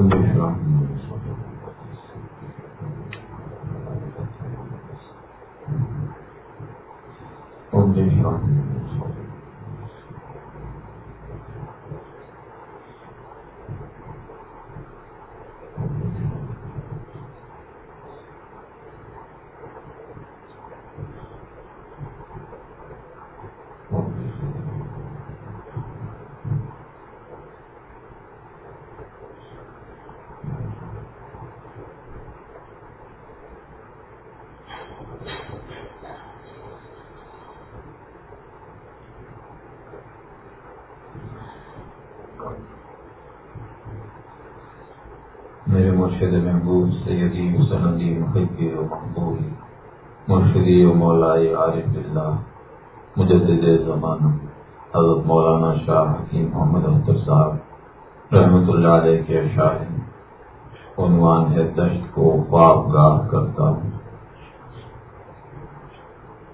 میرے مرشد محبوب سیدی مسندی محبی و محبوبی مرشدی و مولائی عارف اللہ مجدد زمانہ حضرت مولانا شاہ حکیم محمد اختر صاحب رحمۃ اللہ علیہ کے شاہ، عنوان ہے دشت کو خواب گاہ کرتا ہوں۔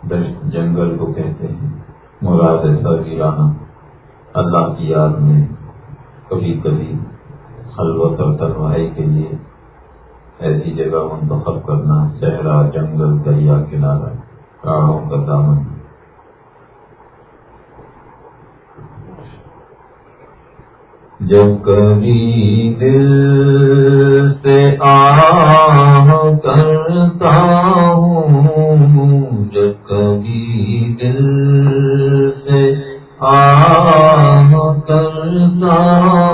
دشت جنگل کو کہتے ہیں، مراد سر گرانا اللہ کی یاد میں، کبھی کبھی خلوت اور تنہائی کے لیے۔ ایسی جگہ منتخب کرنا، صحرا، جنگل، دریا، کنارہ پہاڑوں کا دامن۔ جب کبھی دل سے آ کرتا ہوں، جب کبھی دل سے آ کرتا ہوں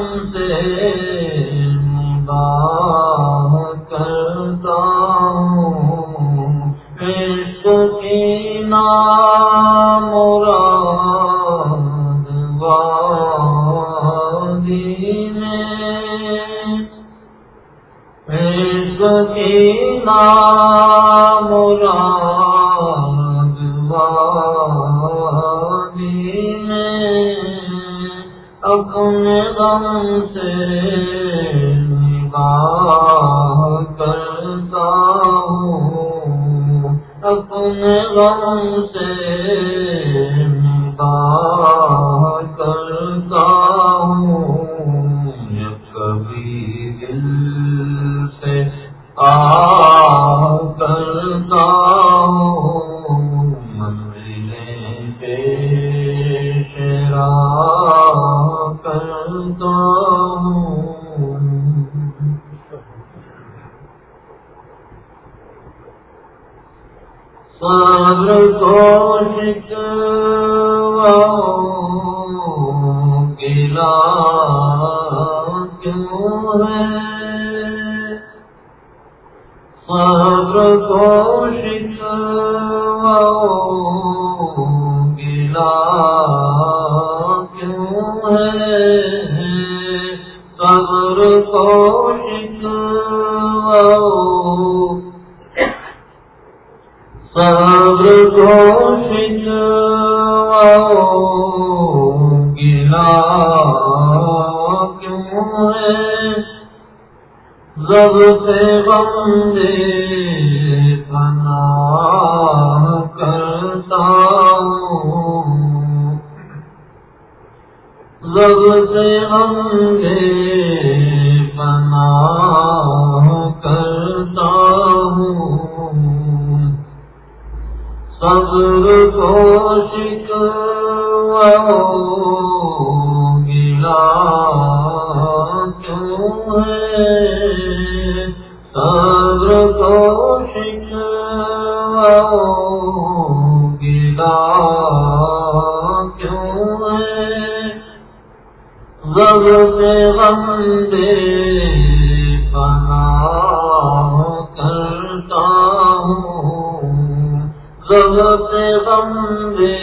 غم سے قبر کو شکو گلا کیوں ہے زب سے بندے پنا کرتا ہوں۔ سے بندے پنا کرتا قبر کو شکوہ گلا کیوں ہے قبر کو شکوہ گلا کیوں ہے غم سے غم دے غم دے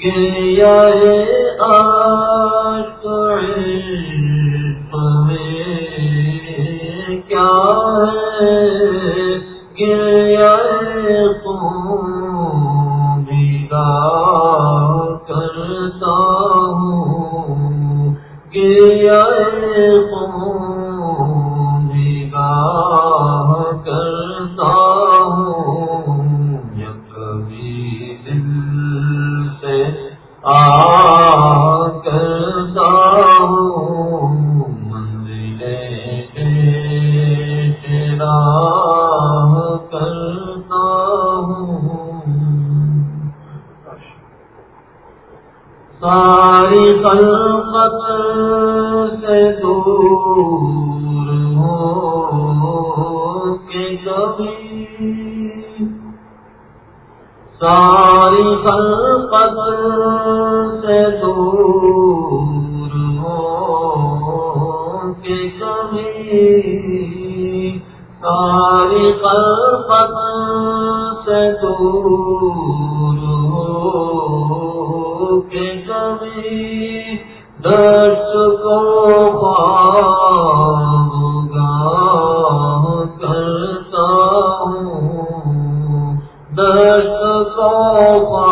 گیا ساری قدر سے دور ہو کے کبھی ساری قدر سے دور ہو کے کبھی درس کو پا فوق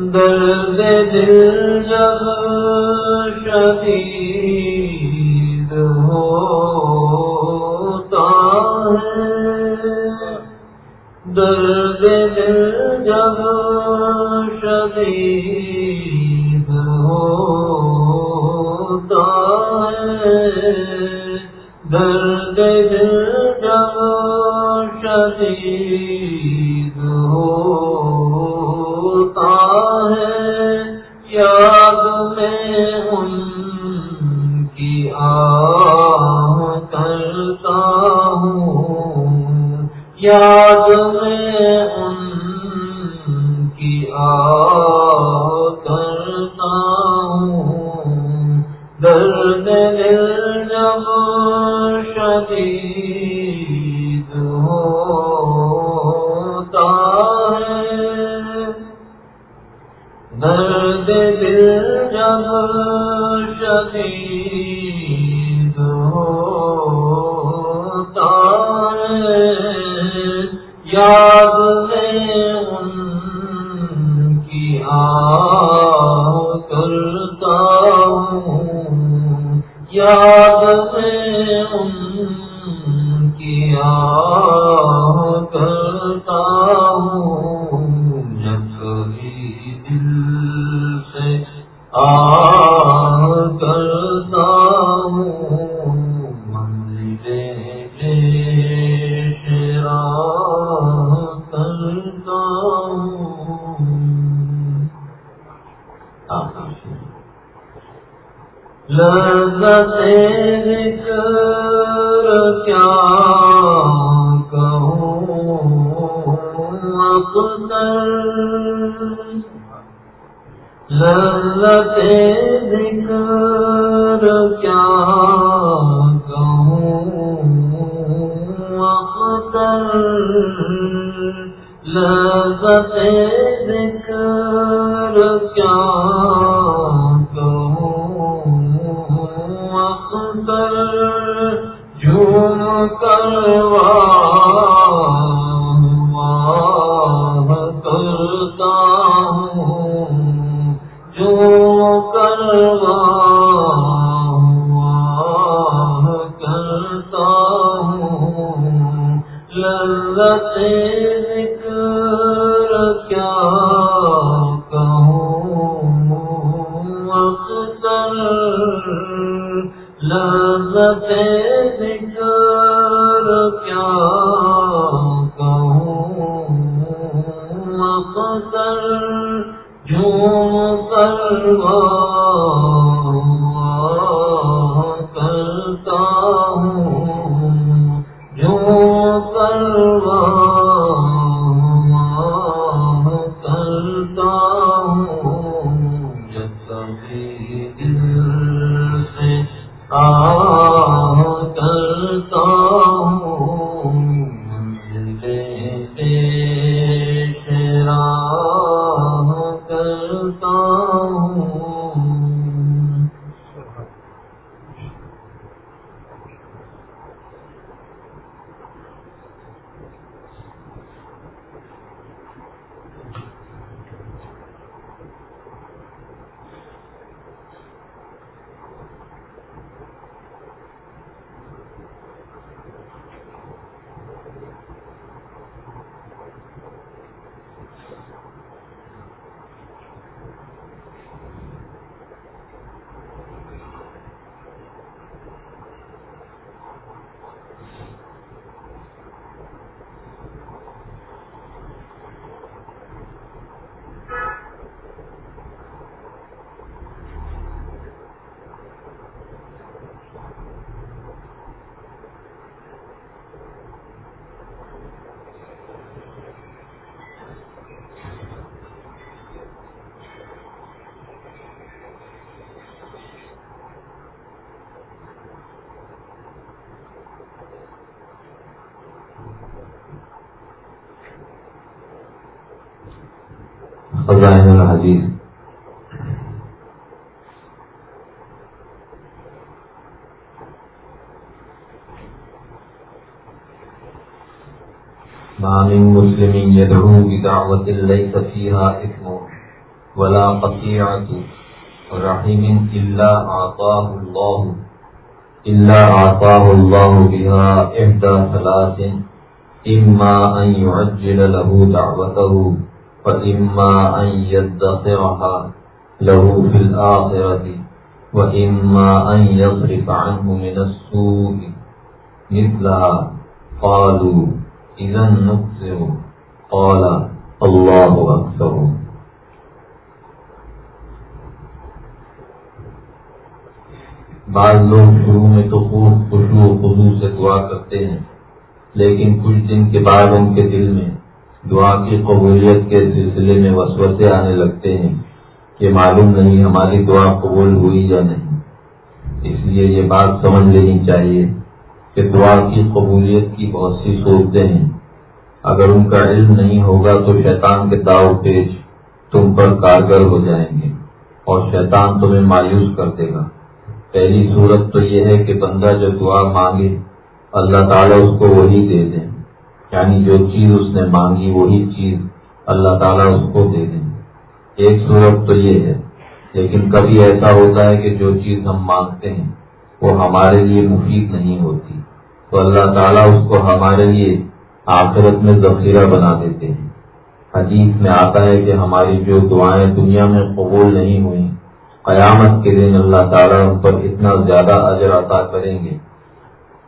درد دل جب شدید ہوتا ہے۔ درد دل جب شدید ہوتا ہے۔ درد دل جب شدید دل جب لذت خزائن الحدیث ما من مسلم يدعو بدعوة ليس فيها إثم ولا قطيعة رحم إلا أعطاه الله، إلا أعطاه الله بها إحدى ثلاث، إما أن يعجل له دعوته. وإما أن يدخرها له في الآخرة وإما أن يصرف عنه من السوء مثلها قالوا إذا نكثر قال الله أكثر بعض لوگ شروع میں تو خوب خوشو و خضو سے دعا کرتے ہیں، لیکن کچھ دن کے بعد ان کے دل میں دعا کی قبولیت کے سلسلے میں وسوسے آنے لگتے ہیں کہ معلوم نہیں ہماری دعا قبول ہوئی یا نہیں۔ اس لیے یہ بات سمجھ لینی چاہیے کہ دعا کی قبولیت کی بہت سی صورتیں ہیں۔ اگر ان کا علم نہیں ہوگا تو شیطان کے داؤ پیش تم پر کارگر ہو جائیں گے اور شیطان تمہیں مایوس کر دے گا۔ پہلی صورت تو یہ ہے کہ بندہ جو دعا مانگے، اللہ تعالیٰ اس کو وہی دے دیں یعنی جو چیز اس نے مانگی وہی چیز اللہ تعالیٰ اس کو دے دیں۔ ایک صورت تو یہ ہے، لیکن کبھی ایسا ہوتا ہے کہ جو چیز ہم مانگتے ہیں وہ ہمارے لیے مفید نہیں ہوتی۔ تو اللہ تعالیٰ اس کو ہمارے لیے آخرت میں ذخیرہ بنا دیتے ہیں۔ حدیث میں آتا ہے کہ ہماری جو دعائیں دنیا میں قبول نہیں ہوئی قیامت کے دن اللہ تعالیٰ ان پر اتنا زیادہ اجر عطا کریں گے،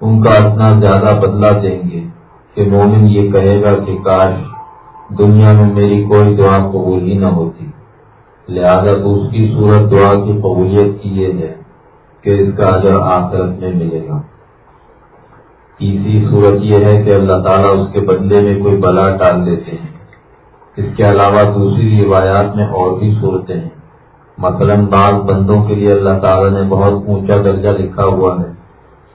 ان کا اتنا زیادہ بدلہ دیں گے۔ کہ مومن یہ کہے گا کہ کاش دنیا میں میری کوئی دعا قبول ہی نہ ہوتی۔ لہذا دوسری صورت دعا کی قبولیت کی یہ ہے کہ اس کا اجر آخرت میں ملے گا۔ تیسری صورت یہ ہے کہ اللہ تعالیٰ اس کے بندے میں کوئی بلا ٹال دیتے ہیں۔ اس کے علاوہ دوسری روایات میں اور بھی صورتیں ہیں۔ مثلا بعض بندوں کے لیے اللہ تعالیٰ نے بہت اونچا درجہ لکھا ہوا ہے،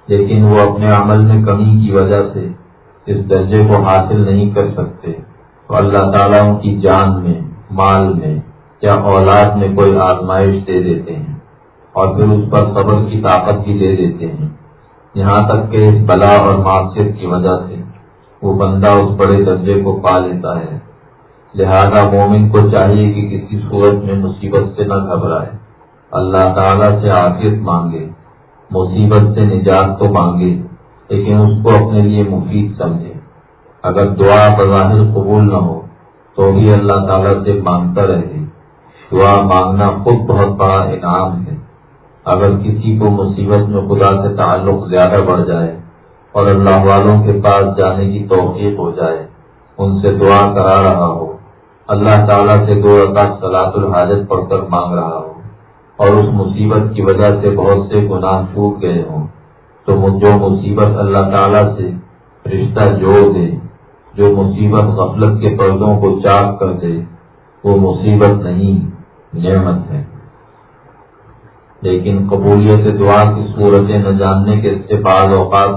لیکن وہ اپنے عمل میں کمی کی وجہ سے اس درجے کو حاصل نہیں کر سکتے۔ تو اللہ تعالیٰ ان کی جان میں، مال میں یا اولاد میں کوئی آزمائش دے دیتے ہیں اور پھر اس پر صبر کی طاقت بھی دے دیتے ہیں۔ یہاں تک کہ اس بلا اور معاشرت کی وجہ سے وہ بندہ اس بڑے درجے کو پا لیتا ہے۔ لہذا مومن کو چاہیے کہ کسی صورت میں مصیبت سے نہ گھبرائے۔ اللہ تعالیٰ سے عافیت مانگے، مصیبت سے نجات تو مانگے۔ لیکن اس کو اپنے لیے مفید سمجھے۔ اگر دعا بظاہر قبول نہ ہو، تو بھی اللہ تعالیٰ سے مانگتا رہے۔ دعا مانگنا خود بہت بڑا انعام ہے۔ اگر کسی کو مصیبت میں خدا سے تعلق زیادہ بڑھ جائے اور اللہ والوں کے پاس جانے کی توفیق ہو جائے، ان سے دعا کرا رہا ہو۔ اللہ تعالیٰ سے دو رکعت سلاط الحاجت پڑھ کر مانگ رہا ہو۔ اور اس مصیبت کی وجہ سے بہت سے گناہ چھوٹ گئے ہوں۔ تو جو مصیبت اللہ تعالیٰ سے رشتہ جوڑ دے، جو مصیبت غفلت کے پردوں کو چاک کر دے، وہ مصیبت نہیں، نعمت ہے۔ لیکن قبولیت دعا کی صورتیں نہ جاننے کے سے بعض اوقات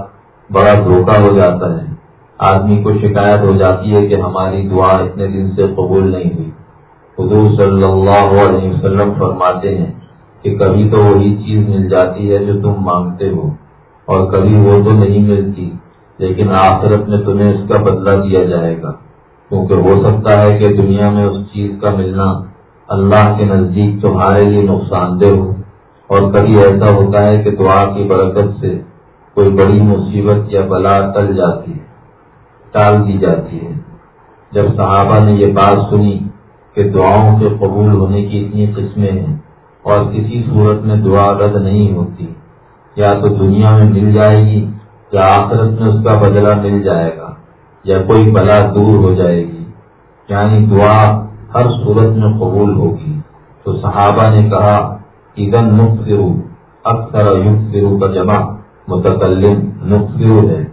بڑا دھوکہ ہو جاتا ہے۔ آدمی کو شکایت ہو جاتی ہے کہ ہماری دعا اتنے دن سے قبول نہیں ہوئی۔ حضور صلی اللہ علیہ وسلم فرماتے ہیں کہ کبھی تو وہی چیز مل جاتی ہے جو تم مانگتے ہو۔ اور کبھی وہ تو نہیں ملتی، لیکن آخرت میں تمہیں اس کا بدلہ دیا جائے گا۔ کیونکہ ہو سکتا ہے کہ دنیا میں اس چیز کا ملنا اللہ کے نزدیک تمہارے لیے نقصان دہ ہو۔ اور کبھی ایسا ہوتا ہے کہ دعا کی برکت سے کوئی بڑی مصیبت یا بلا ٹل جاتی ہے، ٹال دی جاتی ہے۔ جب صحابہ نے یہ بات سنی کہ دعاؤں کے قبول ہونے کی اتنی قسمیں ہیں اور کسی صورت میں دعا رد نہیں ہوتی یا تو دنیا میں مل جائے گی یا آخرت میں اس کا بدلہ مل جائے گا، یا کوئی بلا دور ہو جائے گی؟ یعنی دعا ہر صورت میں قبول ہوگی۔ تو صحابہ نے کہا ادن نقصرو اکثر یقرو کا جمع، متکلم نقصرو ہے۔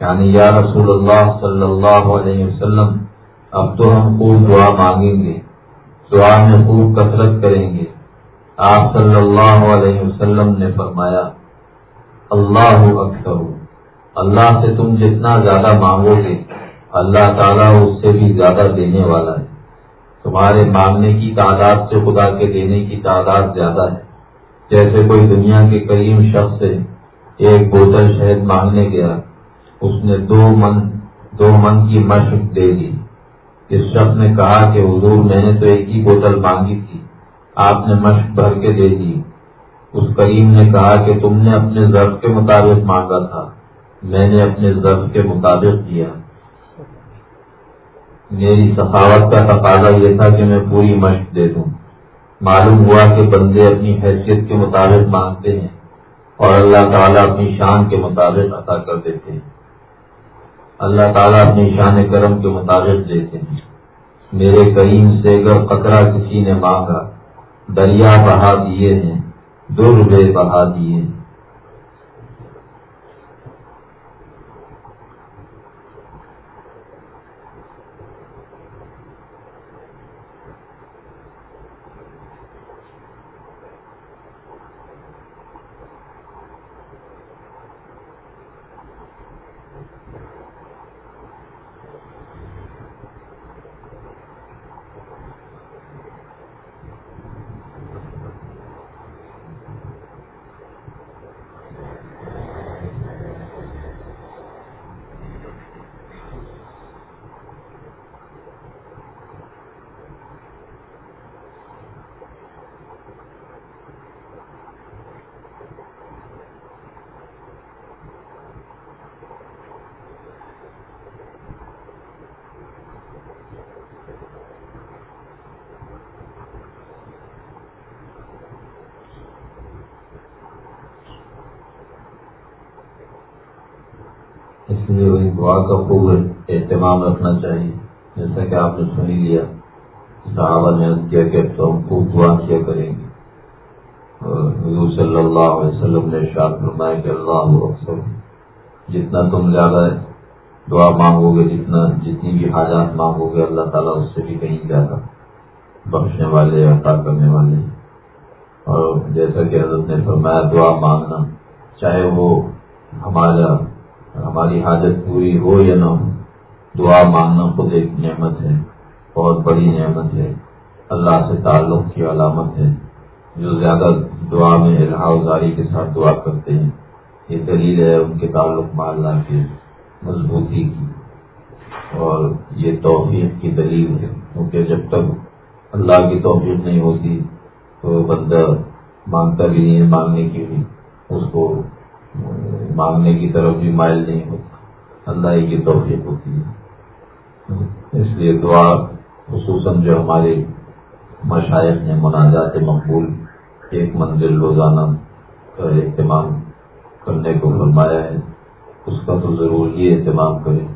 یعنی یا رسول اللہ صلی اللہ علیہ وسلم، اب تو ہم خوب دعا مانگیں گے، دعا میں خوب کثرت کریں گے۔ آپ صلی اللہ علیہ وسلم نے فرمایا اللہ اکثر اللہ سے تم جتنا زیادہ مانگو گے، اللہ تعالیٰ اس سے بھی زیادہ دینے والا ہے۔ تمہارے مانگنے کی تعداد سے خدا کے دینے کی تعداد زیادہ ہے۔ جیسے کوئی دنیا کے کریم شخص سے ایک بوتل شہد مانگنے گیا، اس نے دو من دو من کی مشق دے دی۔ اس شخص نے کہا کہ حضور، میں نے تو ایک ہی بوتل مانگی تھی، آپ نے مشق بھر کے دے دی۔ اس کریم نے کہا کہ تم نے اپنے ضرب کے مطابق مانگا تھا۔ میں نے اپنے ضرب کے مطابق دیا میری سخاوت کا تقاضا یہ تھا کہ میں پوری مشق دے دوں۔ معلوم ہوا کہ بندے اپنی حیثیت کے مطابق مانگتے ہیں اور اللہ تعالیٰ اپنی شان کے مطابق عطا کر دیتے ہیں۔ اللہ تعالیٰ اپنی شان کرم کے مطابق دیتے ہیں۔ میرے کریم سے اگر قطرہ کسی نے مانگا، دریا بہا دیے ہیں۔ دو روپے بہا دیے ہیں اس لیے وہی دعا کا خوب اہتمام رکھنا چاہیے۔ جیسا کہ آپ نے سنی لیا، صحابہ نے کیا کہ تو ہم خوب دعا کیا کریں گے۔ حضور صلی اللہ علیہ وسلم نے شاد فرمایا کہ اللہ اکثر جتنا تم زیادہ دعا مانگو گے جتنا جتنی بھی حاجات مانگو گے اللہ تعالیٰ اس سے بھی کہیں زیادہ بخشنے والے، عطا کرنے والے اور جیسا کہ حضرت نے فرمایا، دعا مانگنا، چاہے وہ ہمارا ہماری حاجت پوری ہو یا نہ ہو، دعا مانگنا خود ایک نعمت ہے، بہت بڑی نعمت ہے، اللہ سے تعلق کی علامت ہے۔ جو زیادہ دعا میں الحاظاری کے ساتھ دعا کرتے ہیں، یہ دلیل ہے ان کے تعلق محلہ کی، مضبوطی کی۔ اور یہ توفیق کی دلیل ہے، کیونکہ جب تک اللہ کی توفیق نہیں ہوتی، تو بندہ مانگتا بھی نہیں ہے، مانگنے کی بھی۔ اس کو مانگنے کی طرف بھی مائل نہیں ہوتا۔ اللہ ہی کی توفیق ہوتی ہے۔ اس لیے دعا، خصوصاً جو ہمارے مشائق نے مناجات مقبول، ایک منزل روزانہ کا اہتمام کرنے کو فرمایا ہے، اس کا تو ضرور ہی اہتمام کرے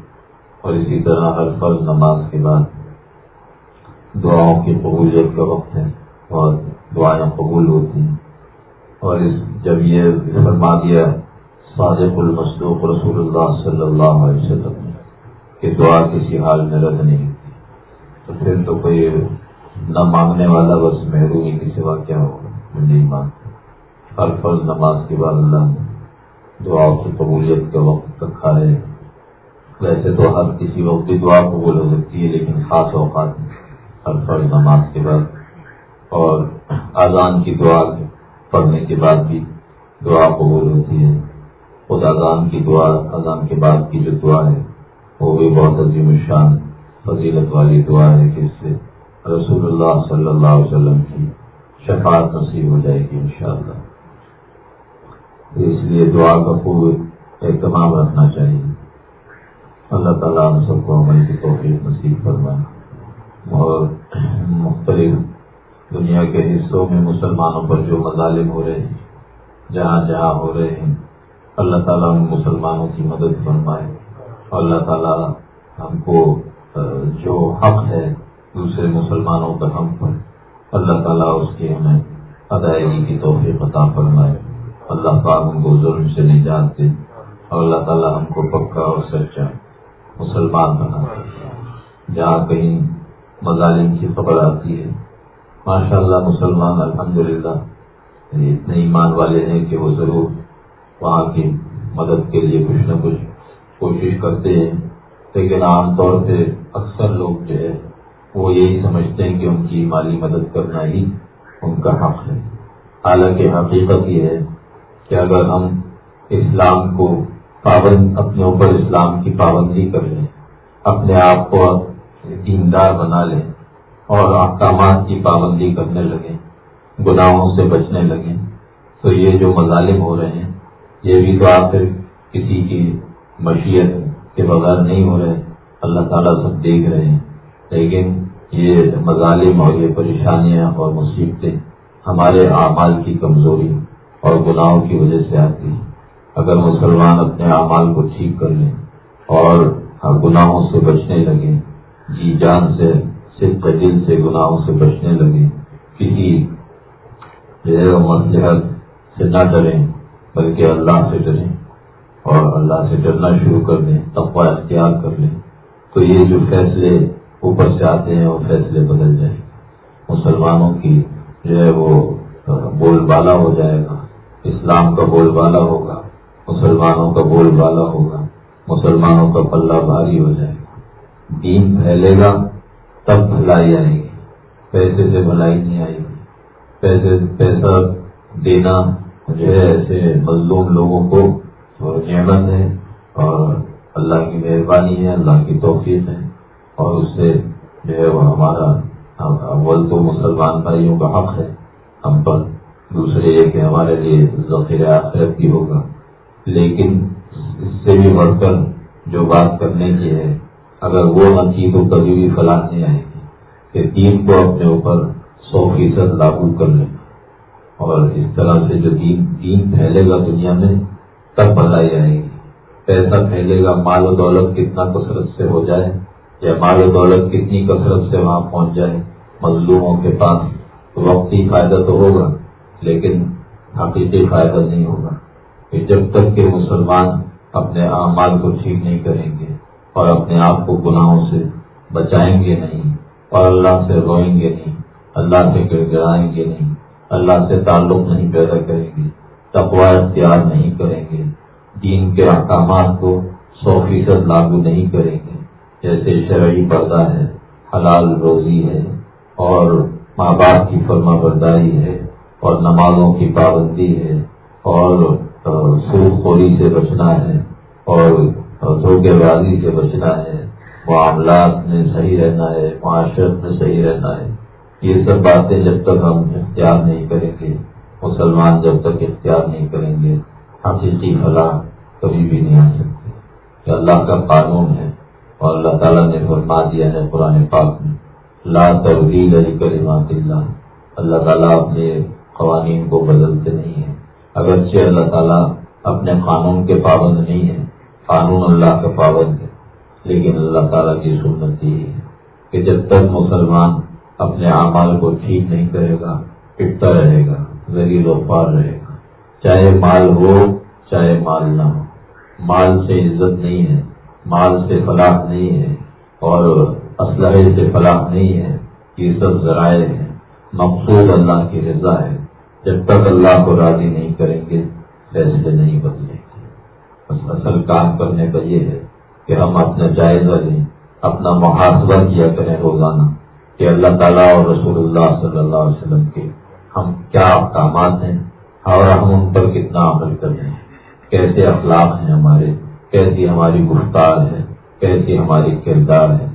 اور اسی طرح ہر فرض نماز کے بعد دعاؤں کی قبولیت کا وقت ہے، اور دعائیں قبول ہوتی ہیں۔ اور اس جب یہ فرما دیا صادق المصدوق رسول اللہ صلی اللہ علیہ وسلم کہ دعا کسی حال میں رد نہیں ہوتی تو پھر تو کوئی نہ مانگنے والا بس محرومی کی سوا کیا ہوگا نہیں مانگتا۔ ہر فرض نماز کے بعد اللہ نے دعا کی قبولیت کا وقت رکھا ہے ویسے تو ہر کسی وقت بھی دعا قبول ہو سکتی ہے، لیکن خاص اوقات ہر فرض نماز کے بعد۔ اور اذان کی دعا پڑھنے کے بعد بھی دعا قبول ہوتی ہے۔ خود اذان کی دعا اذان کے بعد کی جو دعا ہے، وہ بھی بہت عظیم الشان فضیلت والی دعا ہے کہ اس سے رسول اللہ صلی اللہ علیہ وسلم کی شفاعت نصیب ہو جائے گی انشاءاللہ۔ اس لیے دعا کا خوب اہتمام رکھنا چاہیے۔ اللہ تعالیٰ ہم سب کو عمل کی توفیق نصیب فرمائے۔ اور مختلف دنیا کے حصوں میں مسلمانوں پر جو مظالم ہو رہے ہیں، جہاں جہاں ہو رہے ہیں اللہ تعالیٰ ہم مسلمانوں کی مدد فرمائے اور اللہ تعالیٰ ہم کو جو حق ہے دوسرے مسلمانوں کا ہم پر، اللہ تعالیٰ اس کی ہمیں ادائیگی کی توفیق عطا فرمائے۔ اللہ پاک ہم کو ظلم سے نہیں جانتے اور اللہ تعالیٰ ہم کو پکا اور سچا مسلمان بنا جہاں کہیں مظالم کی خبر آتی ہے ماشاء اللہ مسلمان الحمدللہ اتنے ایمان والے ہیں کہ وہ ضرور وہاں کی مدد کے لیے کچھ نہ کچھ کوشش کرتے ہیں۔ لیکن عام طور پہ اکثر لوگ جو ہے، وہ یہی سمجھتے ہیں کہ ان کی مالی مدد کرنا ہی ان کا حق ہے۔ حالانکہ حقیقت یہ ہے کہ اگر ہم اسلام کو پابند، اپنے اوپر اسلام کی پابندی کر لیں، اپنے آپ کو دیندار بنا لیں اور احکامات کی پابندی کرنے لگیں، گناہوں سے بچنے لگیں، تو یہ جو مظالم ہو رہے ہیں یہ بھی تو آخر کسی کی مشیت کے بغیر نہیں ہو رہے، اللہ تعالیٰ سب دیکھ رہے ہیں۔ لیکن یہ مظالم اور یہ پریشانیاں اور مصیبتیں ہمارے اعمال کی کمزوری اور گناہوں کی وجہ سے آتی ہیں۔ اگر مسلمان اپنے اعمال کو ٹھیک کر لیں اور گناہوں سے بچنے لگے جی جان سے صرف دل سے گناہوں سے بچنے لگے کسی مسلحت سے نہ ڈریں۔ بلکہ اللہ سے ڈریں اور اللہ سے ڈرنا شروع کر دیں، تقوی اختیار کر لیں۔ تو یہ جو فیصلے اوپر سے آتے ہیں، وہ فیصلے بدل جائیں۔ مسلمانوں کی جو ہے وہ بول بالا ہو جائے گا۔ اسلام کا بول بالا ہوگا، مسلمانوں کا بول بالا ہوگا۔ مسلمانوں کا پلہ بھاری ہو جائے گا۔ دین پھیلے گا، تب بھلائی آئے گی۔ پیسے سے بھلائی نہیں آئے گی۔ پیسے، پیسہ دینا جو ہے ایسے مظلوم لوگوں کو نعمت ہے اور اللہ کی مہربانی ہے، اللہ کی توفیق ہے اور اس سے جو ہے وہ ہمارا اول تو مسلمان بھائیوں کا حق ہے۔ ہم پر دوسرے یہ کہ ہمارے لیے ذخیر آخرت بھی ہوگا۔ لیکن اس سے بھی بڑھ کر جو بات کرنے کی ہے، اگر وہ نہ کی تو کبھی بھی فلاح نہیں آئے گی۔ کہ دین کو اپنے اوپر سو فیصد لاگو کر لیں۔ اور اس طرح سے جو دین دین پھیلے گا دنیا میں، تب بھلائی آئے گی۔ پیسہ پھیلے گا، مال و دولت کتنا کثرت سے ہو جائے، یا مال و دولت کتنی کثرت سے وہاں پہنچ جائے۔ مظلوموں کے پاس وقتی فائدہ تو ہوگا، لیکن حقیقی فائدہ نہیں ہوگا۔ کہ جب تک کہ مسلمان اپنے اعمال کو ٹھیک نہیں کریں گے اور اپنے آپ کو گناہوں سے بچائیں گے نہیں، اور اللہ سے روئیں گے نہیں، اللہ سے گر گرائیں گے نہیں اللہ سے تعلق نہیں پیدا کریں گے تقوا اختیار نہیں کریں گے، دین کے احکامات کو سو فیصد لاگو نہیں کریں گے۔ جیسے شرعی پردہ ہے، حلال روزی ہے، اور ماں باپ کی فرما برداری ہے، اور نمازوں کی پابندی ہے، اور سود خوری سے بچنا ہے، اور دھوکے بازی سے بچنا ہے۔ معاملات میں صحیح رہنا ہے، معاشرت میں صحیح رہنا ہے۔ یہ سب باتیں جب تک ہم اختیار نہیں کریں گے، مسلمان جب تک اختیار نہیں کریں گے، حقیقی فلاح کبھی بھی نہیں آ سکتے۔ کہ اللہ کا قانون ہے اور اللہ تعالیٰ نے فرما دیا ہے قرآن پاک میں، لا تبدیل علی کلمات اللہ۔ اللہ تعالیٰ اپنے قوانین کو بدلتے نہیں ہیں۔ اگرچہ اللہ تعالیٰ اپنے قانون کے پابند نہیں ہے قانون اللہ کا پابند ہے، لیکن اللہ تعالیٰ کی سنت یہ ہے کہ جب تک مسلمان اپنے اعمال کو ٹھیک نہیں کرے گا پٹتا رہے گا ذریع و پار رہے گا۔ چاہے مال ہو، چاہے مال نہ ہو۔ مال سے عزت نہیں ہے، مال سے فلاح نہیں ہے، اور اسلحے سے فلاح نہیں ہے۔ یہ سب ذرائع ہیں۔ مقصود اللہ کی رضا ہے۔ جب تک اللہ کو راضی نہیں کریں گے فیصلے نہیں بدلیں گے اصل کام کرنے کا یہ ہے کہ ہم اپنا جائزہ لیں، اپنا محاسبہ کیا کریں روزانہ۔ کہ اللہ تعالیٰ اور رسول اللہ صلی اللہ علیہ وسلم کے ہم کیا احکامات ہیں اور ہم ان پر کتنا عمل کر رہے ہیں؟ کیسے اخلاق ہیں ہمارے؟ کیسی ہماری گفتار ہے؟ کیسی ہماری کردار ہے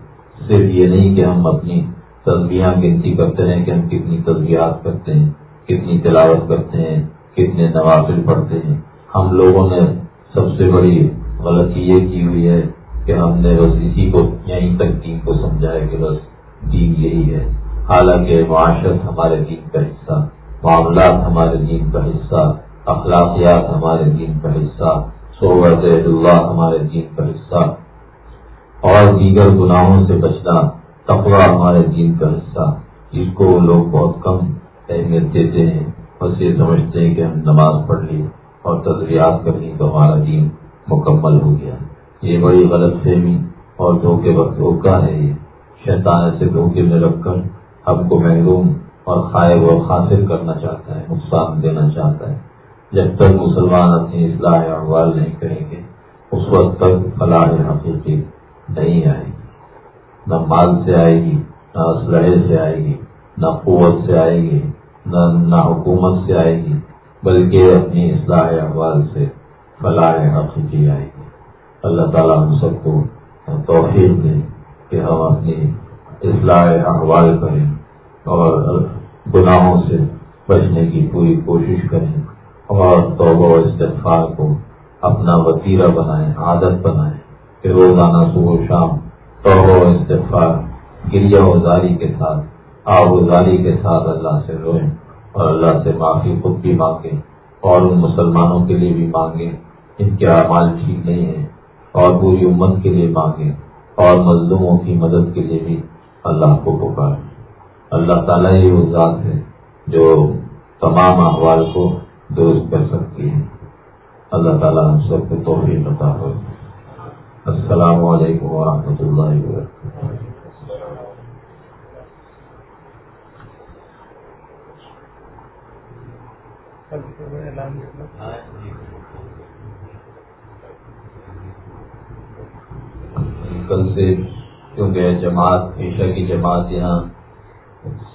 صرف یہ نہیں کہ ہم اپنی تصویریں گنتی کرتے ہیں کہ ہم کتنی تصویرات کرتے ہیں، کتنی تلاوت کرتے ہیں، کتنے نوافل پڑھتے ہیں۔ ہم لوگوں نے سب سے بڑی غلطی یہ کی ہوئی ہے کہ ہم نے بس اسی کو یہیں تک دین کو سمجھا ہے کہ بس دین یہی ہے۔ حالانکہ معاشرت ہمارے دین کا حصہ، معاملات ہمارے دین کا حصہ، اخلاقیات ہمارے دین کا حصہ، صحبت اللہ ہمارے دین کا حصہ، اور دیگر گناہوں سے بچنا تقوا ہمارے دین کا حصہ۔ جس کو لوگ بہت کم اہمیت دیتے ہیں۔ بس یہ سمجھتے ہیں کہ ہم نماز پڑھ لی اور تجریات کر لی تو ہمارا دین مکمل ہو گیا۔ یہ بڑی غلط فہمی اور دھوکے وقت دھوکا ہے۔ یہ شیطان سے دھوکے میں رکھ کر ہم کو محروم اور خائب و خاطر کرنا چاہتا ہے، نقصان دینا چاہتا ہے۔ جب تک مسلمان اپنی اصلاح احوال نہیں کریں گے، اس وقت تک فلاح حقیقی نہیں آئے گی۔ نہ مال سے آئے گی، نہ اسلحے سے آئے گی، نہ قوت سے آئے گی، نہ نہ حکومت سے آئے گی، بلکہ اپنی اصلاح احوال سے فلاح حقیقی آئے گی۔ اللہ تعالیٰ ہم سب کو توفیق دے۔ کہ ہم اپنی اصلاح احوال کریں اور گناہوں سے بچنے کی پوری کوشش کریں اور توبہ و استغفار کو اپنا وطیرہ بنائیں، عادت بنائیں کہ روزانہ صبح و شام توبہ و استغفار گریا وزاری کے ساتھ آبزاری کے ساتھ اللہ سے روئیں اور اللہ سے معافی خود بھی مانگیں اور ان مسلمانوں کے لیے بھی مانگیں۔ ان کے اعمال ٹھیک نہیں ہیں اور پوری امت کے لیے مانگیں۔ اور مزدوروں کی مدد کے لیے بھی اللہ کو پکار اللہ تعالیٰ ہی وہ ذات ہے جو تمام احوال کو درست کر سکتی ہے۔ اللہ تعالیٰ ہم سب کو توفیق عطا ہو السلام علیکم ورحمۃ اللہ وبرکاتہ۔ کل سے کیونکہ جماعت عشا کی جماعت یہاں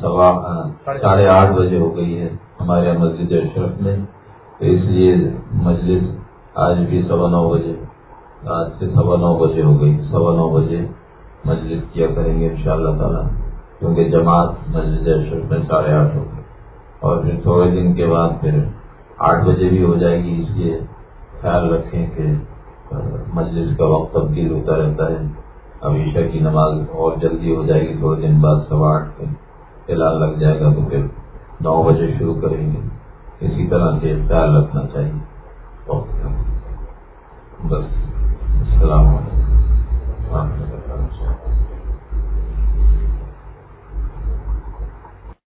سوا ساڑھے آٹھ بجے ہو گئی ہے ہمارے یہاں مسجد اشرف میں، تو اس لیے مجلس آج بھی سوا نو بجے، آج سے سوا نو بجے ہو گئی، سوا نو بجے مجلس کیا کریں گے ان شاء اللہ تعالیٰ، کیونکہ جماعت مسجد اشرف میں ساڑھے آٹھ ہو گئی۔ اور پھر تھوڑے دن کے بعد پھر آٹھ بجے بھی ہو جائے گی، اس لیے خیال رکھیں کہ مجلس کا وقت تبدیل ہوتا رہتا ہے۔ اب عشا کی نماز اور جلدی ہو جائے گی تھوڑے دن بعد سوا آٹھ ہلال لگ جائے گا تو پھر نو بجے شروع کریں گے۔ اسی طرح سے خیال رکھنا چاہیے۔ بس، السلام علیکم۔